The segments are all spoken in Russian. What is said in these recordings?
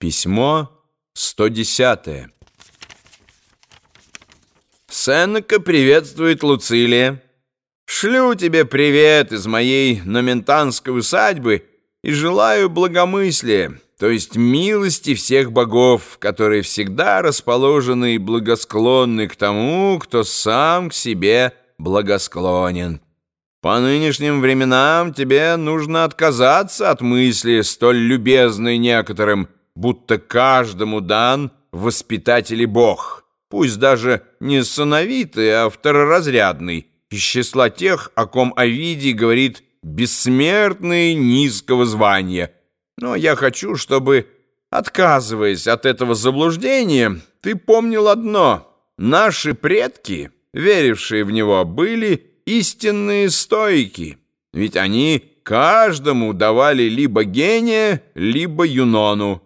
Письмо 110 Сенека приветствует Луцилия. Шлю тебе привет из моей номентанской усадьбы и желаю благомыслия, то есть милости всех богов, которые всегда расположены и благосклонны к тому, кто сам к себе благосклонен. По нынешним временам тебе нужно отказаться от мысли, столь любезной некоторым, будто каждому дан воспитатель и бог, пусть даже не сыновитый, а второразрядный, из числа тех, о ком Овидий говорит «бессмертный низкого звания». Но я хочу, чтобы, отказываясь от этого заблуждения, ты помнил одно — наши предки, верившие в него, были истинные стойки, ведь они каждому давали либо гения, либо юнону.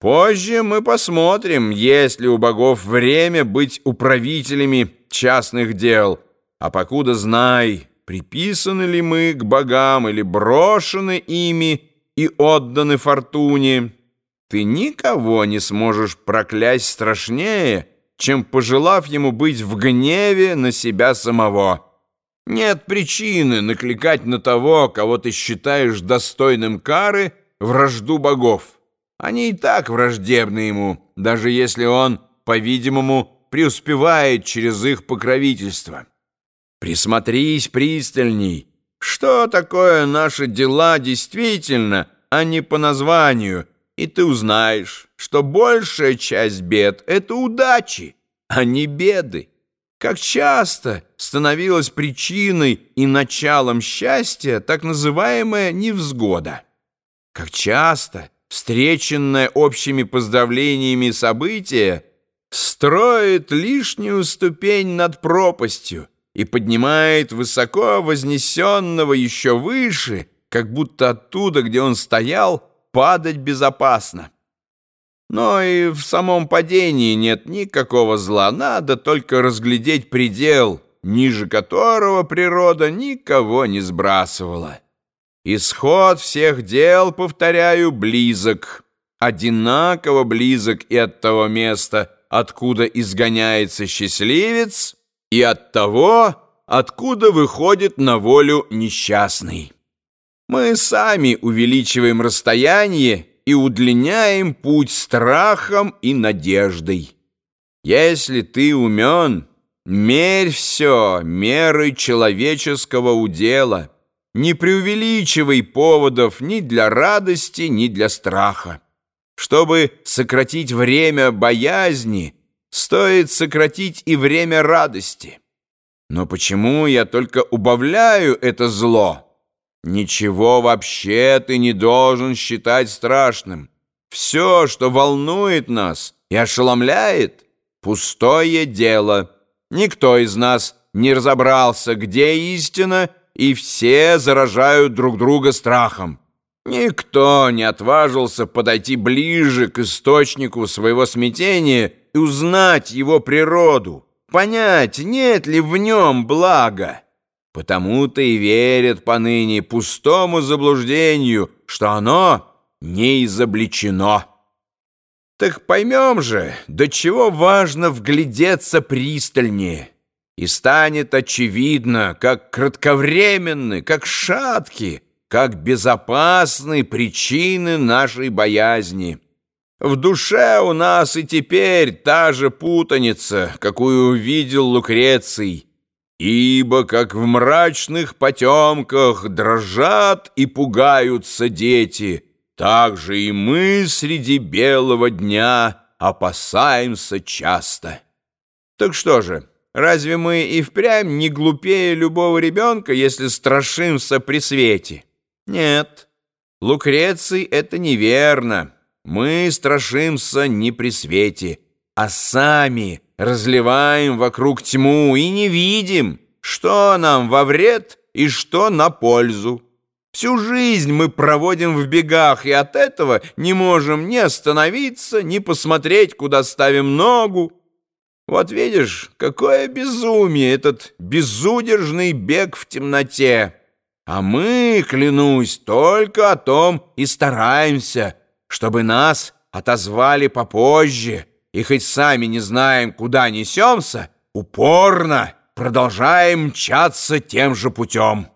Позже мы посмотрим, есть ли у богов время быть управителями частных дел. А покуда знай, приписаны ли мы к богам или брошены ими и отданы фортуне, ты никого не сможешь проклясть страшнее, чем пожелав ему быть в гневе на себя самого. Нет причины накликать на того, кого ты считаешь достойным кары, вражду богов. Они и так враждебны ему, даже если он, по-видимому, преуспевает через их покровительство. Присмотрись пристальней. Что такое наши дела действительно, а не по названию, и ты узнаешь, что большая часть бед — это удачи, а не беды. Как часто становилась причиной и началом счастья так называемая невзгода. Как часто встреченное общими поздравлениями событие, строит лишнюю ступень над пропастью и поднимает высоко вознесенного еще выше, как будто оттуда, где он стоял, падать безопасно. Но и в самом падении нет никакого зла, надо только разглядеть предел, ниже которого природа никого не сбрасывала. Исход всех дел, повторяю, близок, одинаково близок и от того места, откуда изгоняется счастливец, и от того, откуда выходит на волю несчастный. Мы сами увеличиваем расстояние и удлиняем путь страхом и надеждой. Если ты умен, мерь все мерой человеческого удела — не преувеличивай поводов ни для радости, ни для страха. Чтобы сократить время боязни, стоит сократить и время радости. Но почему я только убавляю это зло? Ничего вообще ты не должен считать страшным. Все, что волнует нас и ошеломляет, пустое дело. Никто из нас не разобрался, где истина и все заражают друг друга страхом. Никто не отважился подойти ближе к источнику своего смятения и узнать его природу, понять, нет ли в нем блага. Потому-то и верят поныне пустому заблуждению, что оно не изобличено. Так поймем же, до чего важно вглядеться пристальнее и станет очевидно, как кратковременны, как шатки, как безопасны причины нашей боязни. В душе у нас и теперь та же путаница, какую увидел Лукреций, ибо как в мрачных потемках дрожат и пугаются дети, так же и мы среди белого дня опасаемся часто. Так что же, Разве мы и впрямь не глупее любого ребенка, если страшимся при свете? Нет, Лукреций, это неверно. Мы страшимся не при свете, а сами разливаем вокруг тьму и не видим, что нам во вред и что на пользу. Всю жизнь мы проводим в бегах, и от этого не можем ни остановиться, ни посмотреть, куда ставим ногу. Вот видишь, какое безумие этот безудержный бег в темноте. А мы, клянусь, только о том и стараемся, чтобы нас отозвали попозже, и хоть сами не знаем, куда несемся, упорно продолжаем мчаться тем же путем».